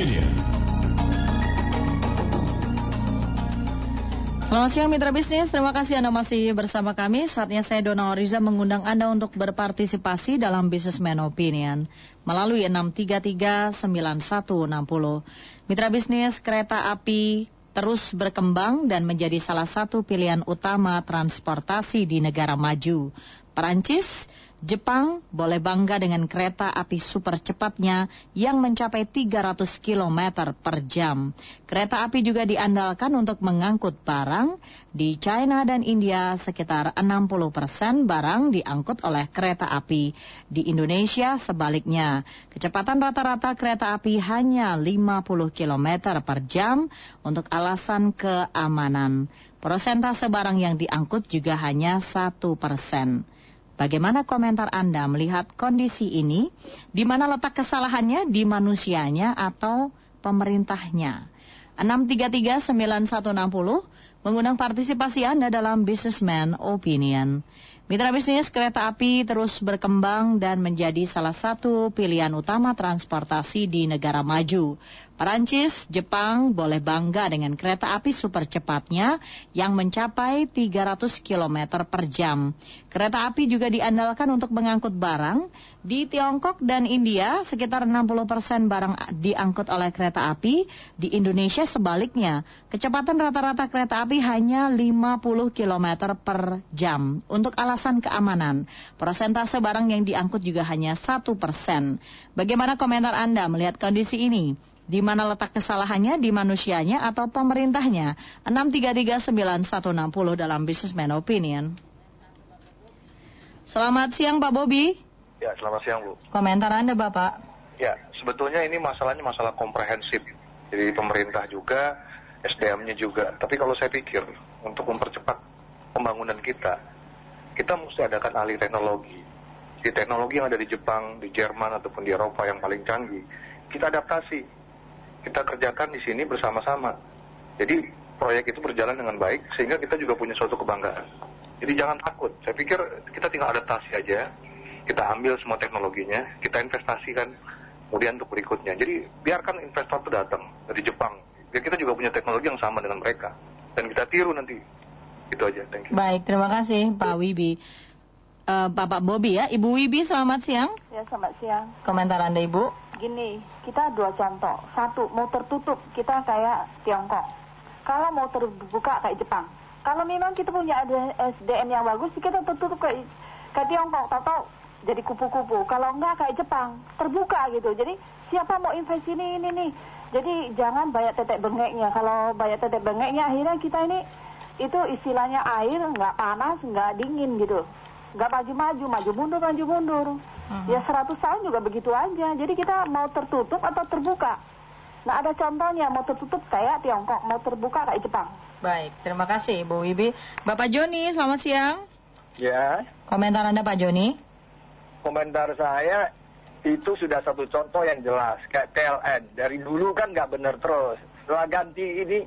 Opinion. Selamat siang Mitra Bisnis, terima kasih Anda masih bersama kami. Saatnya saya Donald Riza mengundang Anda untuk berpartisipasi dalam Businessman Opinion melalui 633-9160. Mitra Bisnis, kereta api terus berkembang dan menjadi salah satu pilihan utama transportasi di negara maju. Perancis Jepang boleh bangga dengan kereta api super cepatnya yang mencapai 300 km per jam. Kereta api juga diandalkan untuk mengangkut barang. Di China dan India sekitar 60 persen barang diangkut oleh kereta api. Di Indonesia sebaliknya, kecepatan rata-rata kereta api hanya 50 km per jam untuk alasan keamanan. Persentase barang yang diangkut juga hanya 1 persen. Bagaimana komentar Anda melihat kondisi ini? Di mana letak kesalahannya? Di manusianya atau pemerintahnya? 633-9160 mengundang partisipasi Anda dalam Businessman Opinion. Mitra bisnis kereta api terus berkembang dan menjadi salah satu pilihan utama transportasi di negara maju. Perancis, Jepang boleh bangga dengan kereta api super cepatnya yang mencapai 300 km per jam. Kereta api juga diandalkan untuk mengangkut barang. Di Tiongkok dan India, sekitar 60 persen barang diangkut oleh kereta api. Di Indonesia sebaliknya, kecepatan rata-rata kereta api hanya 50 km per jam. Untuk alasan keamanan, persentase barang yang diangkut juga hanya 1 persen. Bagaimana komentar Anda melihat kondisi ini? Di mana letak kesalahannya di manusianya atau pemerintahnya? 6339160 dalam Businessman Opinion. Selamat siang Pak Bobi. Ya, selamat siang Bu. Komentar Anda Bapak. Ya, sebetulnya ini masalahnya masalah komprehensif. Jadi pemerintah juga, SDM-nya juga. Tapi kalau saya pikir untuk mempercepat pembangunan kita, kita mesti adakan ahli teknologi. Di teknologi yang ada di Jepang, di Jerman ataupun di Eropa yang paling canggih, kita adaptasi kita kerjakan di sini bersama-sama. Jadi proyek itu berjalan dengan baik sehingga kita juga punya suatu kebanggaan. Jadi jangan takut. Saya pikir kita tinggal adaptasi aja. Kita ambil semua teknologinya, kita investasikan kemudian untuk berikutnya. Jadi biarkan investor itu datang dari Jepang. Biar kita juga punya teknologi yang sama dengan mereka. Dan kita tiru nanti. Itu aja. Thank you. Baik, terima kasih Pak Wibi. Uh, Bapak Bobi ya, Ibu Wibi selamat siang. Ya selamat siang. Komentar Anda Ibu? Gini, kita dua contoh. Satu, mau tertutup kita kayak Tiongkok. Kalau mau terbuka kayak Jepang. Kalau memang kita punya SDM yang bagus, kita tertutup kayak, kayak Tiongkok. Tahu-tahu jadi kupu-kupu. Kalau enggak kayak Jepang, terbuka gitu. Jadi siapa mau investasi ini, ini, nih. Jadi jangan banyak tetek bengeknya. Kalau banyak tetek bengeknya, akhirnya kita ini itu istilahnya air nggak panas, nggak dingin gitu nggak maju-maju, maju mundur, maju mundur. Ya 100 tahun juga begitu aja. Jadi kita mau tertutup atau terbuka. Nah ada contohnya mau tertutup kayak Tiongkok, mau terbuka kayak Jepang. Baik, terima kasih Bu Wibi. Bapak Joni, selamat siang. Ya. Komentar Anda Pak Joni? Komentar saya itu sudah satu contoh yang jelas. Kayak PLN, dari dulu kan nggak benar terus. Setelah ganti ini,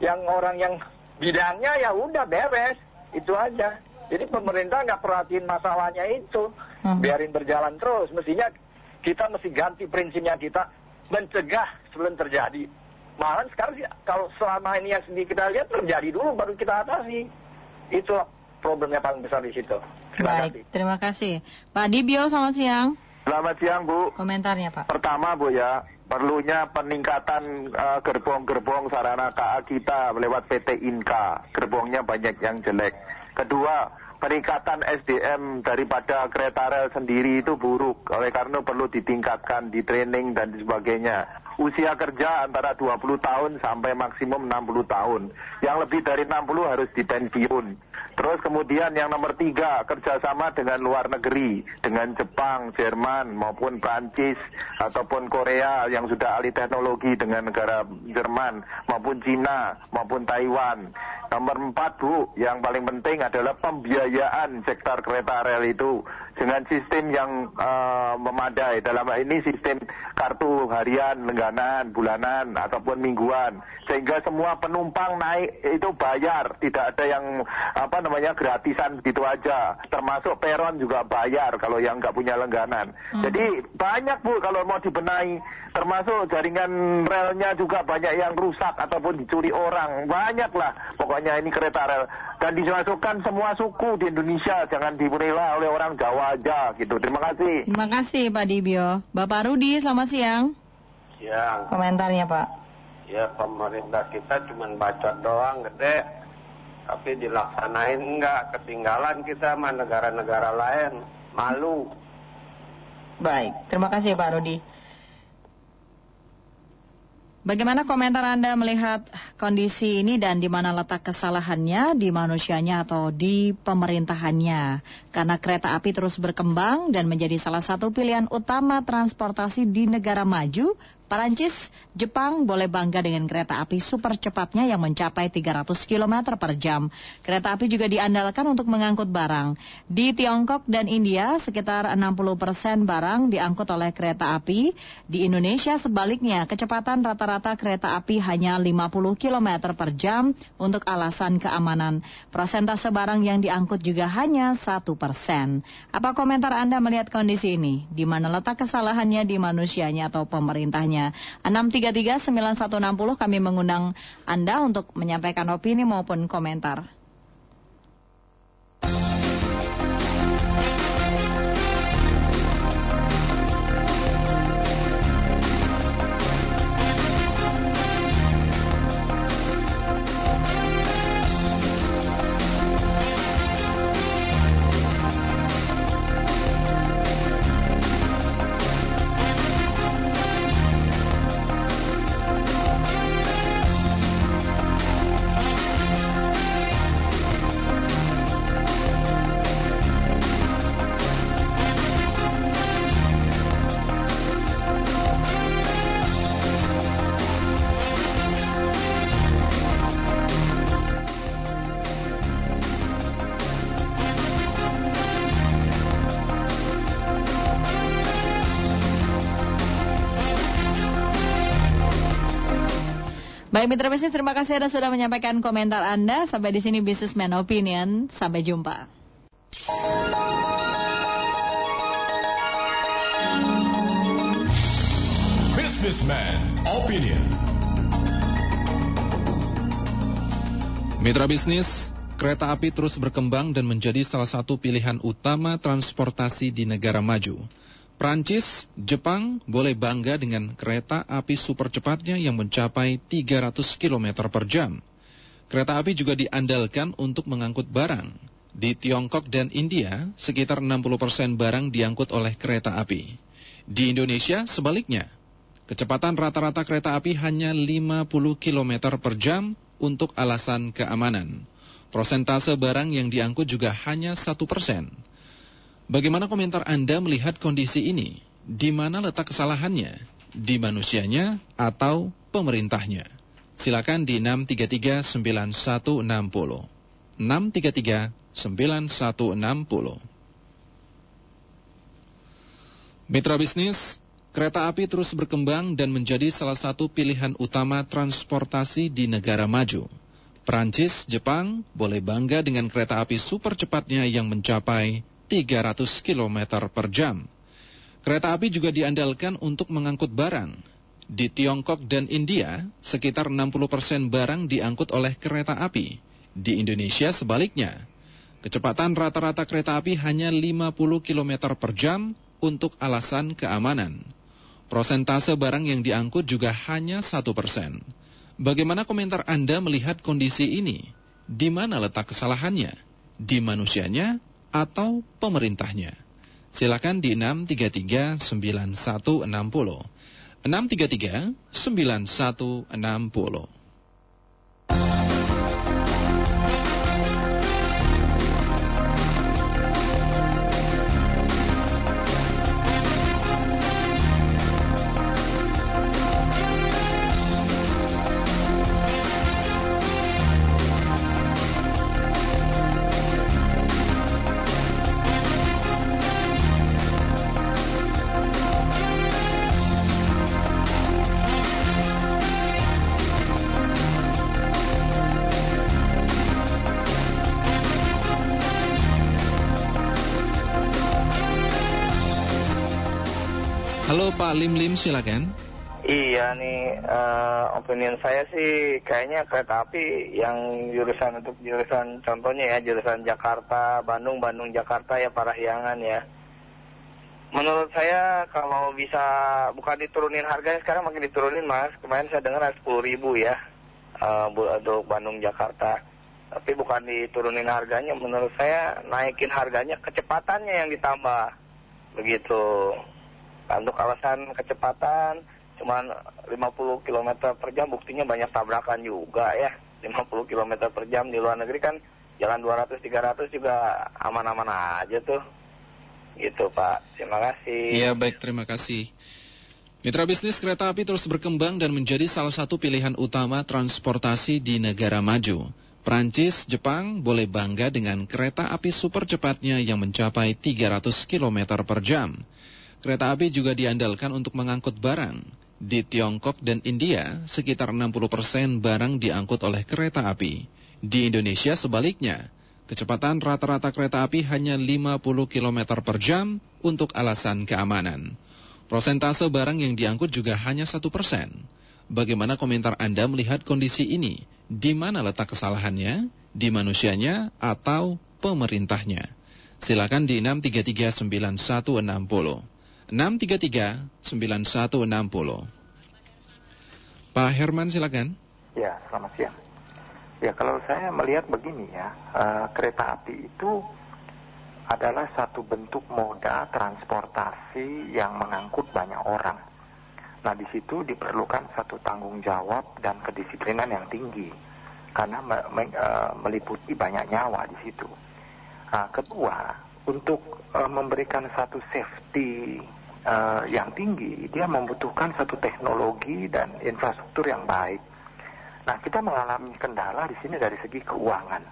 yang orang yang bidangnya ya udah beres. Itu aja. Jadi pemerintah nggak perhatiin masalahnya itu, hmm. biarin berjalan terus. Mestinya kita mesti ganti prinsipnya kita mencegah sebelum terjadi. Malah sekarang kalau selama ini yang sendiri kita lihat terjadi dulu baru kita atasi. Itu problemnya paling besar di situ. Terima Baik, kasih. terima kasih. Pak Dibio, selamat siang. Selamat siang Bu. Komentarnya Pak. Pertama Bu ya, perlunya peningkatan uh, gerbong-gerbong sarana KA kita lewat PT Inka. Gerbongnya banyak yang jelek. Kedua, peningkatan SDM daripada kereta rel sendiri itu buruk. Oleh karena perlu ditingkatkan di training dan sebagainya. Usia kerja antara 20 tahun sampai maksimum 60 tahun. Yang lebih dari 60 harus dipensiun. Terus kemudian yang nomor tiga, kerjasama dengan luar negeri, dengan Jepang, Jerman, maupun Prancis, ataupun Korea yang sudah ahli teknologi dengan negara Jerman, maupun Cina, maupun Taiwan. Nomor empat, Bu, yang paling penting adalah pembiayaan sektor kereta rel itu dengan sistem yang uh, memadai. Dalam hal ini sistem kartu harian, lengganan, bulanan, ataupun mingguan. Sehingga semua penumpang naik itu bayar, tidak ada yang apa namanya gratisan begitu aja. Termasuk peron juga bayar kalau yang nggak punya lengganan. Hmm. Jadi banyak bu kalau mau dibenahi, termasuk jaringan relnya juga banyak yang rusak ataupun dicuri orang. Banyak lah pokoknya ini kereta rel. Dan dimasukkan semua suku di Indonesia, jangan diberilah oleh orang Jawa aja gitu. Terima kasih. Terima kasih Pak Dibio. Bapak Rudi, selamat siang. Siang. Komentarnya Pak. Ya pemerintah kita cuma baca doang gede, tapi dilaksanain enggak. Ketinggalan kita sama negara-negara lain. Malu. Baik, terima kasih Pak Rudi. Bagaimana komentar Anda melihat kondisi ini dan di mana letak kesalahannya, di manusianya atau di pemerintahannya? Karena kereta api terus berkembang dan menjadi salah satu pilihan utama transportasi di negara maju, Perancis, Jepang boleh bangga dengan kereta api super cepatnya yang mencapai 300 km per jam. Kereta api juga diandalkan untuk mengangkut barang. Di Tiongkok dan India, sekitar 60 persen barang diangkut oleh kereta api. Di Indonesia sebaliknya, kecepatan rata-rata kereta api hanya 50 km per jam untuk alasan keamanan. Prosentase barang yang diangkut juga hanya 1 persen. Apa komentar Anda melihat kondisi ini? Di mana letak kesalahannya di manusianya atau pemerintahnya? Lainnya. 633-9160 kami mengundang Anda untuk menyampaikan opini maupun komentar. Baik mitra bisnis, terima kasih Anda sudah menyampaikan komentar Anda. Sampai di sini Businessman Opinion. Sampai jumpa. Businessman Opinion. Mitra bisnis, kereta api terus berkembang dan menjadi salah satu pilihan utama transportasi di negara maju. Prancis, Jepang boleh bangga dengan kereta api super cepatnya yang mencapai 300 km per jam. Kereta api juga diandalkan untuk mengangkut barang. Di Tiongkok dan India, sekitar 60% barang diangkut oleh kereta api. Di Indonesia, sebaliknya. Kecepatan rata-rata kereta api hanya 50 km per jam untuk alasan keamanan. Prosentase barang yang diangkut juga hanya 1 persen. Bagaimana komentar Anda melihat kondisi ini? Di mana letak kesalahannya? Di manusianya atau pemerintahnya? Silakan di 633-9160. 633-9160. Mitra bisnis, kereta api terus berkembang dan menjadi salah satu pilihan utama transportasi di negara maju. Prancis, Jepang boleh bangga dengan kereta api super cepatnya yang mencapai 300 km per jam. Kereta api juga diandalkan untuk mengangkut barang. Di Tiongkok dan India, sekitar 60% persen barang diangkut oleh kereta api. Di Indonesia sebaliknya. Kecepatan rata-rata kereta api hanya 50 km per jam untuk alasan keamanan. Prosentase barang yang diangkut juga hanya 1%. persen. Bagaimana komentar Anda melihat kondisi ini? Di mana letak kesalahannya? Di manusianya atau pemerintahnya. Silakan di 633 9160. 633 9160. Pak Lim Lim, silakan. Iya nih, uh, opinion saya sih kayaknya kereta api yang jurusan untuk jurusan contohnya ya jurusan Jakarta, Bandung, Bandung, Jakarta ya Parahyangan ya. Menurut saya kalau bisa bukan diturunin harganya sekarang makin diturunin mas. Kemarin saya dengar sepuluh ribu ya uh, untuk Bandung Jakarta. Tapi bukan diturunin harganya. Menurut saya naikin harganya kecepatannya yang ditambah begitu. Untuk alasan kecepatan cuma 50 km per jam buktinya banyak tabrakan juga ya. 50 km per jam di luar negeri kan jalan 200 300 juga aman-aman aja tuh. Gitu Pak. Terima kasih. Iya baik. Terima kasih. Mitra bisnis kereta api terus berkembang dan menjadi salah satu pilihan utama transportasi di negara maju. Prancis, Jepang boleh bangga dengan kereta api super cepatnya yang mencapai 300 km per jam. Kereta api juga diandalkan untuk mengangkut barang. Di Tiongkok dan India, sekitar 60% barang diangkut oleh kereta api. Di Indonesia sebaliknya, kecepatan rata-rata kereta api hanya 50 km per jam untuk alasan keamanan. Prosentase barang yang diangkut juga hanya satu persen. Bagaimana komentar Anda melihat kondisi ini? Di mana letak kesalahannya? Di manusianya atau pemerintahnya? Silakan di 6339160. 633 9160. Pak Herman silakan. Ya, selamat siang. Ya, kalau saya melihat begini ya, uh, kereta api itu adalah satu bentuk moda transportasi yang mengangkut banyak orang. Nah, di situ diperlukan satu tanggung jawab dan kedisiplinan yang tinggi karena me me uh, meliputi banyak nyawa di situ. Nah, kedua, untuk uh, memberikan satu safety uh, yang tinggi, dia membutuhkan satu teknologi dan infrastruktur yang baik. Nah, kita mengalami kendala di sini dari segi keuangan.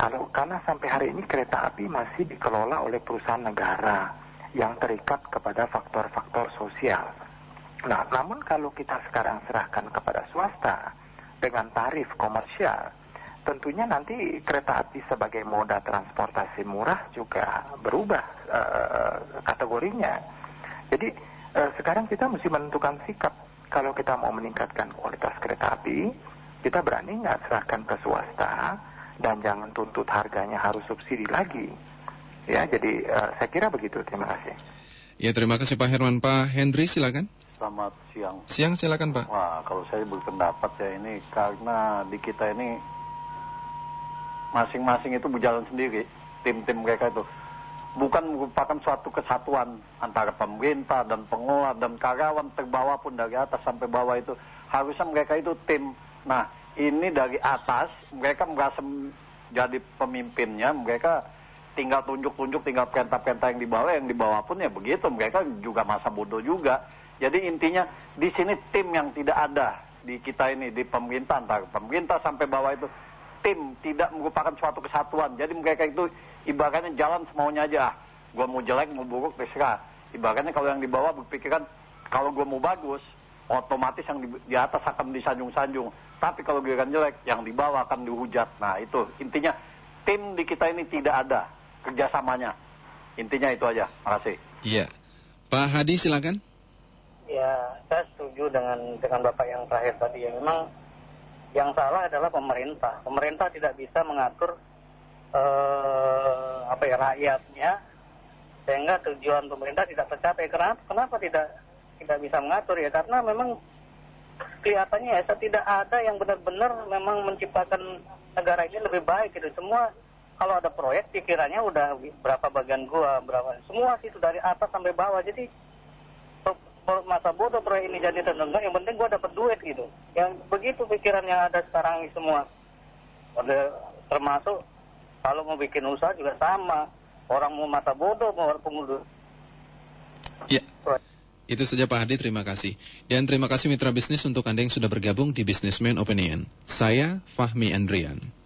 Kalau karena sampai hari ini kereta api masih dikelola oleh perusahaan negara yang terikat kepada faktor-faktor sosial. Nah, namun kalau kita sekarang serahkan kepada swasta dengan tarif komersial, tentunya nanti kereta api sebagai moda transportasi murah juga berubah uh, kategorinya. Jadi uh, sekarang kita mesti menentukan sikap. Kalau kita mau meningkatkan kualitas kereta api, kita berani nggak serahkan ke swasta dan jangan tuntut harganya harus subsidi lagi. Ya, jadi uh, saya kira begitu. Terima kasih. Ya, terima kasih Pak Herman. Pak Hendri, silakan. Selamat siang. Siang, silakan Pak. Wah, kalau saya berpendapat ya ini karena di kita ini masing-masing itu berjalan sendiri, tim-tim mereka itu bukan merupakan suatu kesatuan antara pemerintah dan pengelola dan karyawan terbawah pun dari atas sampai bawah itu harusnya mereka itu tim. Nah ini dari atas mereka merasa jadi pemimpinnya mereka tinggal tunjuk-tunjuk tinggal perintah-perintah yang di bawah yang di bawah pun ya begitu mereka juga masa bodoh juga. Jadi intinya di sini tim yang tidak ada di kita ini di pemerintah antara pemerintah sampai bawah itu tim tidak merupakan suatu kesatuan. Jadi mereka itu ibaratnya jalan semaunya aja. Ah, gue mau jelek, mau buruk, terserah. Ibaratnya kalau yang di bawah berpikiran, kalau gue mau bagus, otomatis yang di, di atas akan disanjung-sanjung. Tapi kalau gue kan jelek, yang di bawah akan dihujat. Nah itu intinya tim di kita ini tidak ada kerjasamanya. Intinya itu aja. Makasih. Iya. Pak Hadi silakan. Ya, saya setuju dengan dengan Bapak yang terakhir tadi ya. Memang yang salah adalah pemerintah. Pemerintah tidak bisa mengatur eh, apa ya rakyatnya sehingga tujuan pemerintah tidak tercapai. Kenapa? Kenapa tidak tidak bisa mengatur ya? Karena memang kelihatannya ya tidak ada yang benar-benar memang menciptakan negara ini lebih baik gitu. Semua kalau ada proyek pikirannya udah berapa bagian gua, berapa semua situ dari atas sampai bawah. Jadi masa bodoh proyek ini jadi terdengar yang penting gue dapat duit gitu yang begitu pikiran yang ada sekarang ini semua ada termasuk kalau mau bikin usaha juga sama orang mau mata bodoh mau pengundur ya itu saja Pak Hadi, terima kasih. Dan terima kasih mitra bisnis untuk Anda yang sudah bergabung di Businessman Opinion. Saya Fahmi Andrian.